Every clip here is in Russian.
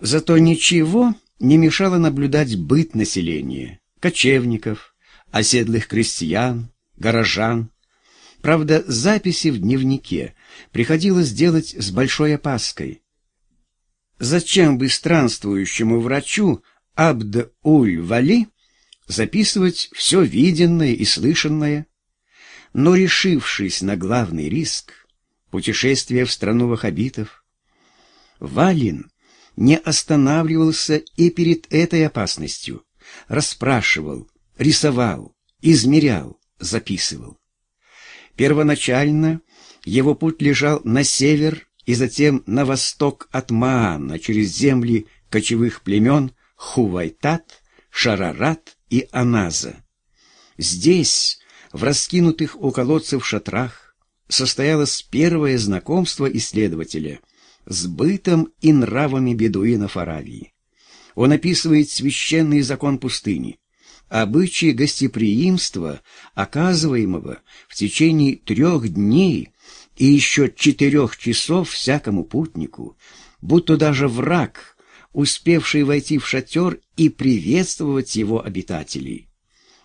Зато ничего не мешало наблюдать быт населения, кочевников, оседлых крестьян, горожан. Правда, записи в дневнике приходилось делать с большой опаской. Зачем бы странствующему врачу Абд-Уль-Вали записывать все виденное и слышанное? Но решившись на главный риск, путешествие в страну ваххабитов, Валин не останавливался и перед этой опасностью, расспрашивал, рисовал, измерял, записывал. Первоначально его путь лежал на север и затем на восток от Маана через земли кочевых племен Хувайтат, Шарарат и Аназа. Здесь, в раскинутых у колодцев шатрах, состоялось первое знакомство исследователя с бытом и нравами бедуинов Аравии. Он описывает священный закон пустыни, обычаи гостеприимства, оказываемого в течение трех дней и еще четырех часов всякому путнику, будто даже враг, успевший войти в шатер и приветствовать его обитателей.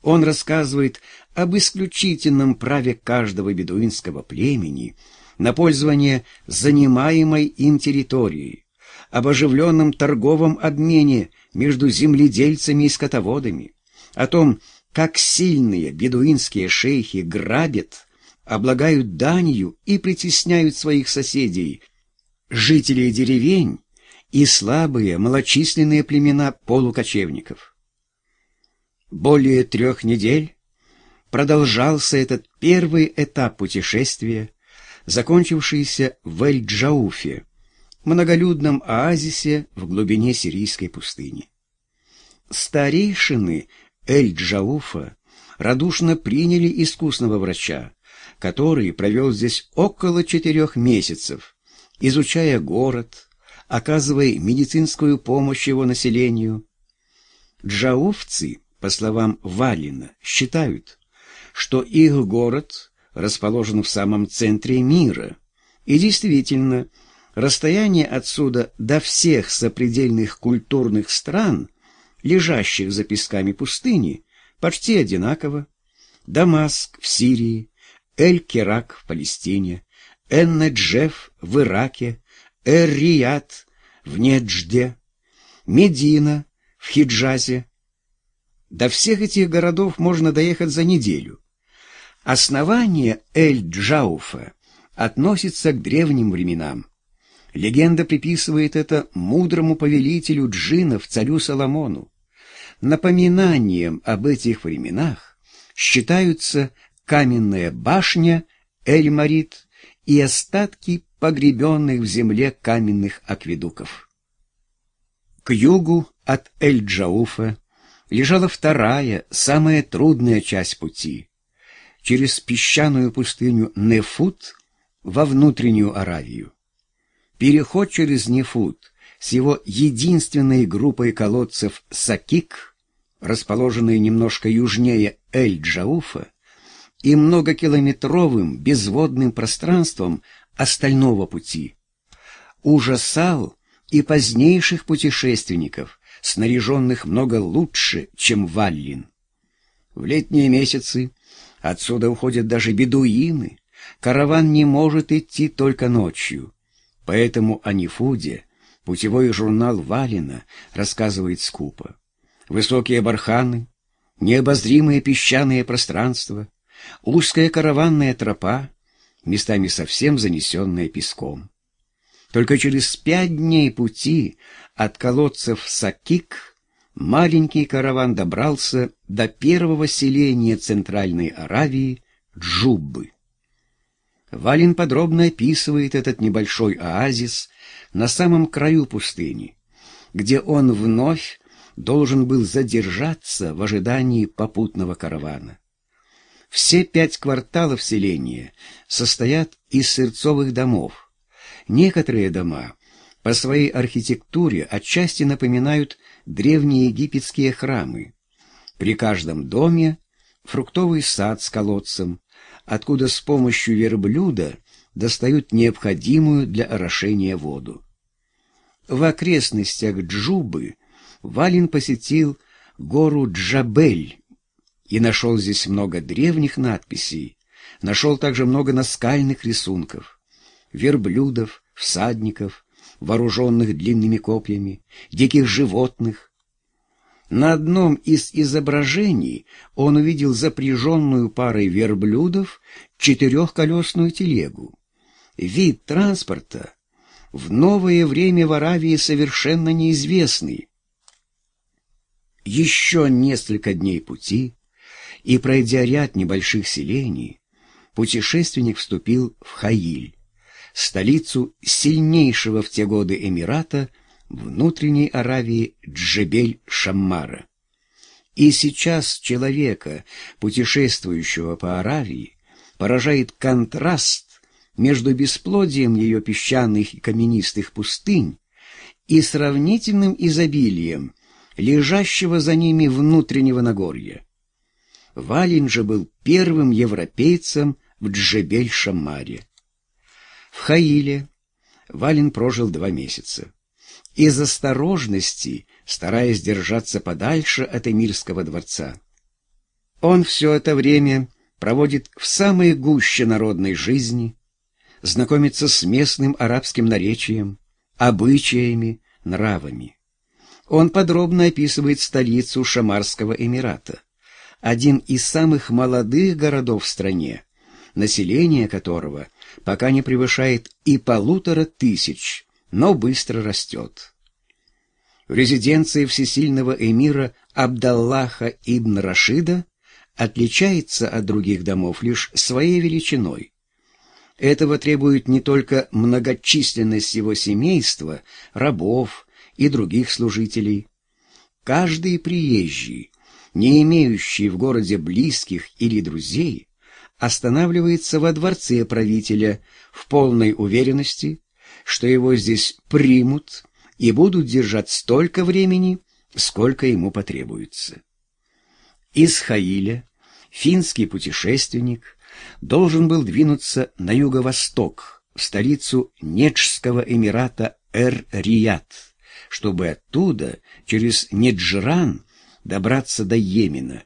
Он рассказывает об исключительном праве каждого бедуинского племени на пользование занимаемой им территорией, об оживленном торговом обмене между земледельцами и скотоводами, о том, как сильные бедуинские шейхи грабят, облагают данью и притесняют своих соседей, жителей деревень и слабые малочисленные племена полукочевников. Более трех недель продолжался этот первый этап путешествия, закончившийся в Эль-Джауфе, многолюдном оазисе в глубине сирийской пустыни. Старейшины Эль-Джауфа радушно приняли искусного врача, который провел здесь около четырех месяцев, изучая город, оказывая медицинскую помощь его населению. Джауфцы, по словам Валина, считают, что их город расположен в самом центре мира, и действительно, расстояние отсюда до всех сопредельных культурных стран – лежащих за песками пустыни, почти одинаково. Дамаск в Сирии, Эль-Керак в Палестине, Эн-Неджеф в Ираке, Эр-Рияд в Неджде, Медина в Хиджазе. До всех этих городов можно доехать за неделю. Основание Эль-Джауфа относится к древним временам. Легенда приписывает это мудрому повелителю джинов, царю Соломону. Напоминанием об этих временах считаются каменная башня Эль-Марит и остатки погребенных в земле каменных акведуков. К югу от Эль-Джауфа лежала вторая, самая трудная часть пути, через песчаную пустыню Нефут во внутреннюю Аравию. Переход через Нефут с его единственной группой колодцев Сакик, расположенной немножко южнее Эль-Джауфа, и многокилометровым безводным пространством остального пути, ужасал и позднейших путешественников, снаряженных много лучше, чем Валлин. В летние месяцы отсюда уходят даже бедуины, караван не может идти только ночью, поэтому о Нефуде Путевой журнал Валина рассказывает скупо. Высокие барханы, необозримые песчаные пространства, узкая караванная тропа, местами совсем занесенная песком. Только через пять дней пути от колодцев Сакик маленький караван добрался до первого селения Центральной Аравии Джуббы. Валин подробно описывает этот небольшой оазис на самом краю пустыни, где он вновь должен был задержаться в ожидании попутного каравана. Все пять кварталов селения состоят из сырцовых домов. Некоторые дома по своей архитектуре отчасти напоминают древние египетские храмы. При каждом доме фруктовый сад с колодцем, откуда с помощью верблюда достают необходимую для орошения воду. В окрестностях Джубы Валин посетил гору Джабель и нашел здесь много древних надписей, нашел также много наскальных рисунков, верблюдов, всадников, вооруженных длинными копьями, диких животных. На одном из изображений он увидел запряженную парой верблюдов четырехколесную телегу. Вид транспорта в новое время в Аравии совершенно неизвестный. Еще несколько дней пути, и, пройдя ряд небольших селений, путешественник вступил в Хаиль, столицу сильнейшего в те годы Эмирата внутренней Аравии Джебель-Шаммара. И сейчас человека, путешествующего по Аравии, поражает контраст между бесплодием ее песчаных и каменистых пустынь и сравнительным изобилием лежащего за ними внутреннего Нагорья. Валин же был первым европейцем в Джебель-Шамаре. В Хаиле Валин прожил два месяца. Из осторожности, стараясь держаться подальше от Эмирского дворца. Он все это время проводит в самой гуще народной жизни, знакомится с местным арабским наречием, обычаями, нравами. Он подробно описывает столицу Шамарского Эмирата один из самых молодых городов в стране, население которого пока не превышает и полутора тысяч, но быстро растет. Резиденция всесильного эмира Абдаллаха ибн Рашида отличается от других домов лишь своей величиной. Этого требует не только многочисленность его семейства, рабов и других служителей. Каждый приезжий не имеющий в городе близких или друзей, останавливается во дворце правителя в полной уверенности, что его здесь примут и будут держать столько времени, сколько ему потребуется. Из Хаиля финский путешественник должен был двинуться на юго-восток, в столицу Неджского эмирата Эр-Рияд, чтобы оттуда, через Неджран, добраться до Йемена.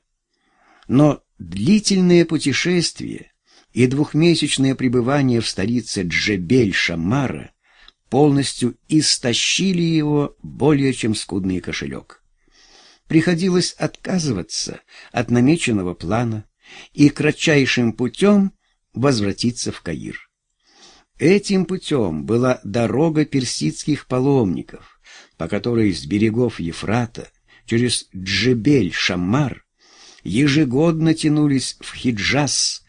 Но длительное путешествие и двухмесячное пребывание в столице Джебель-Шамара полностью истощили его более чем скудный кошелек. Приходилось отказываться от намеченного плана и кратчайшим путем возвратиться в Каир. Этим путем была дорога персидских паломников, по которой с берегов Ефрата через Джебель-Шаммар ежегодно тянулись в Хиджаз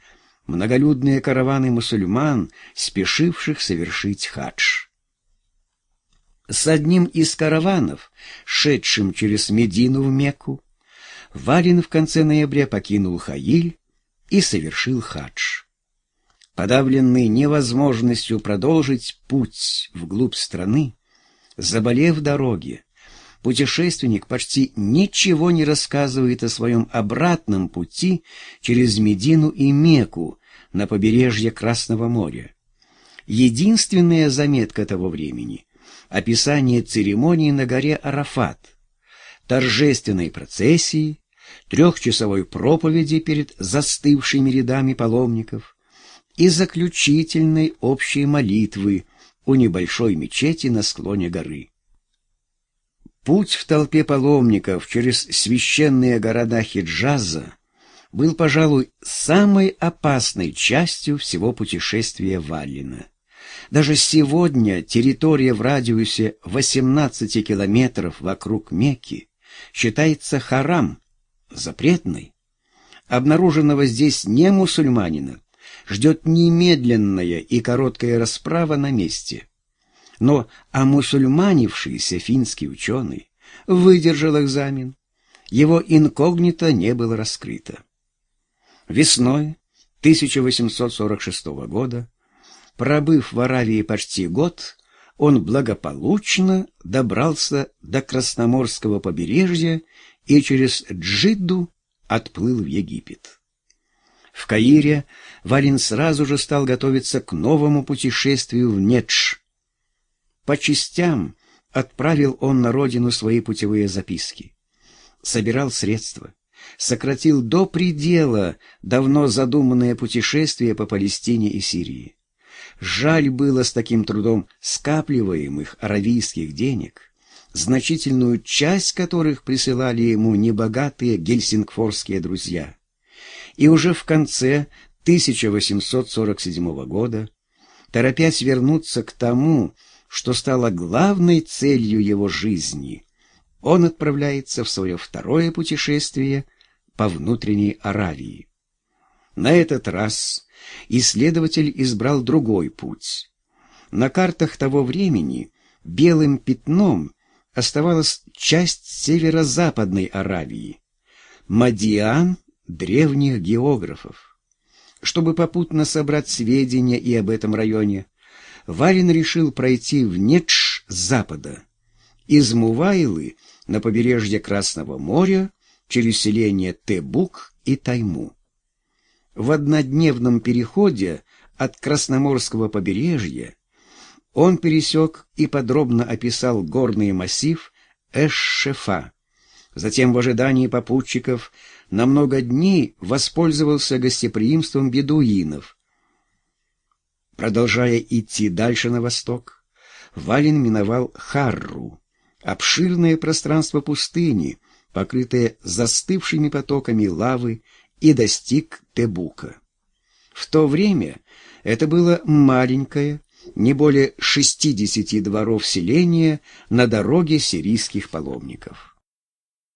многолюдные караваны мусульман, спешивших совершить хадж. С одним из караванов, шедшим через Медину в Мекку, Валин в конце ноября покинул Хаиль и совершил хадж. Подавленный невозможностью продолжить путь вглубь страны, заболев дороге, путешественник почти ничего не рассказывает о своем обратном пути через Медину и Мекку на побережье Красного моря. Единственная заметка того времени — описание церемонии на горе Арафат, торжественной процессии, трехчасовой проповеди перед застывшими рядами паломников и заключительной общей молитвы у небольшой мечети на склоне горы. Путь в толпе паломников через священные города Хиджаза был, пожалуй, самой опасной частью всего путешествия Валлина. Даже сегодня территория в радиусе 18 километров вокруг Мекки считается харам, запретной. Обнаруженного здесь не мусульманина ждет немедленная и короткая расправа на месте – но омусульманившийся финский ученый выдержал экзамен. Его инкогнито не было раскрыто. Весной 1846 года, пробыв в Аравии почти год, он благополучно добрался до Красноморского побережья и через Джидду отплыл в Египет. В Каире Валин сразу же стал готовиться к новому путешествию в Недж, по частям отправил он на родину свои путевые записки. Собирал средства, сократил до предела давно задуманное путешествие по Палестине и Сирии. Жаль было с таким трудом скапливаемых аравийских денег, значительную часть которых присылали ему небогатые гельсингфорские друзья. И уже в конце 1847 года, торопясь вернуться к тому, что стало главной целью его жизни, он отправляется в свое второе путешествие по внутренней Аравии. На этот раз исследователь избрал другой путь. На картах того времени белым пятном оставалась часть северо-западной Аравии, Мадиан древних географов. Чтобы попутно собрать сведения и об этом районе, Варин решил пройти в Недж с запада, из Мувайлы на побережье Красного моря через селение Тебук и Тайму. В однодневном переходе от Красноморского побережья он пересек и подробно описал горный массив Эш-Шефа. Затем в ожидании попутчиков на много дней воспользовался гостеприимством бедуинов. Продолжая идти дальше на восток, Валин миновал Харру, обширное пространство пустыни, покрытое застывшими потоками лавы, и достиг Тебука. В то время это было маленькое, не более 60 дворов селения на дороге сирийских паломников.